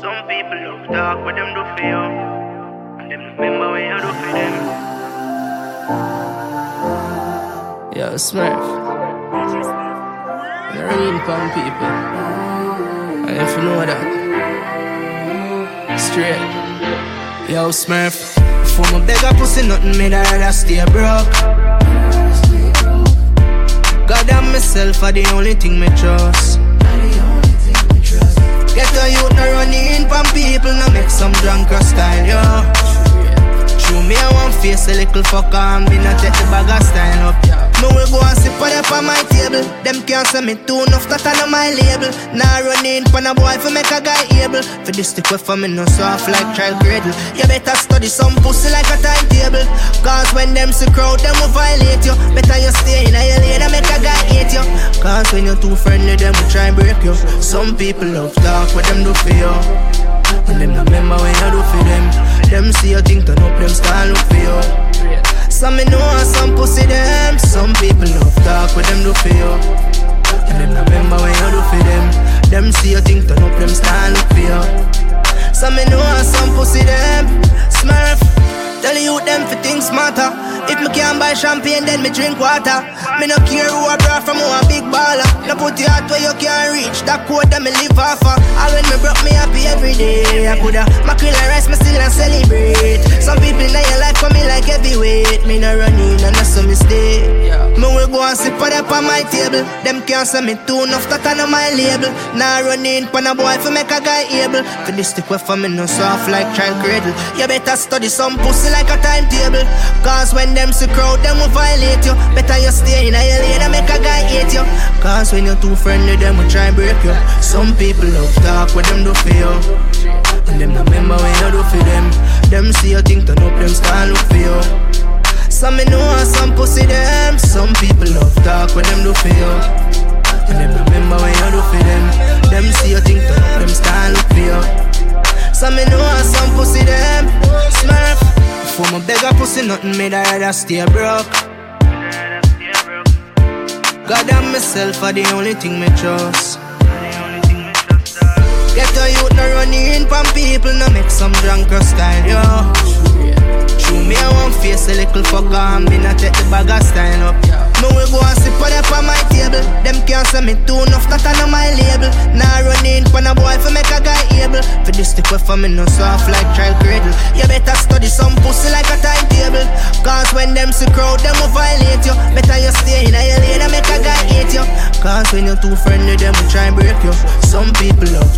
Some people love talk, but them do for you. And them remember when you do for them. Yo, Smurf. You're ringing from people. And if you know that, straight. Yo, Smurf. For my beggar pussy, nothing made I rather stay broke. God and myself are the only thing me trust. No running from people, no make some drunker style, yo. Show me I want face a little fucker and me not take the bag of style up. Me will go and sit on up on my table. Them can't say me too enough that on my label. Now running for a boy for make a guy able. For this stick with for me no soft like child cradle. You better study some pussy like a timetable. Cause when them see crowd, them will violate you. Better you stay in a lane and make a guy hate you. Cause when you're too friendly, them will try and break you. Some people love talk, what them do for you. And them not remember when you do for them. Them see you think turn up, them start look for you. Some me know and some pussy them. Some people love talk with them do for you. And them not remember when you do for them. Them see you think turn up, them start look for you. Some me know and some pussy them. Smurf. Tell you them for things matter. Me can't buy champagne, then me drink water. Me no care who I brought from who a big baller. No put your heart where you can't reach. That quote that me live off of. All when me broke me happy every day. I coulda mackerel and rice, me still a celebrate. Some people in your life for me like heavyweight. Me no running And sit up on my table. Them can't say me too enough that on my label. Now running pon a boy for make a guy able. For this stick with for me no soft like child cradle. You better study some pussy like a timetable. Cause when them see crowd, them will violate you. Better you stay in a lane and make a guy hate you. Cause when you're too friendly, them will try and break you. Some people love talk, what them do for you. And them remember when you do for them. Talk, what them do for you. And them remember when you do for them. Them see you think up, them start look for you. Some me know some pussy them. Smurf. For my beggar pussy, nothing made I rather stay broke. God and myself are the only thing me trust. Get a youth no running from people, no make some drunker style, yo. Show me I want face a little fucker and me not take the bag of style up. Me will go and sit on up on my table. Them can't say me too enough that on my label. Now running pon a boy for make a guy able. For this stick for me no soft like child cradle. You better study some pussy like a timetable. Cause when them see crowd, them will violate you. Better you stay in a lane and make a guy hate you. Cause when you're too friendly, them will try and break you. Some people love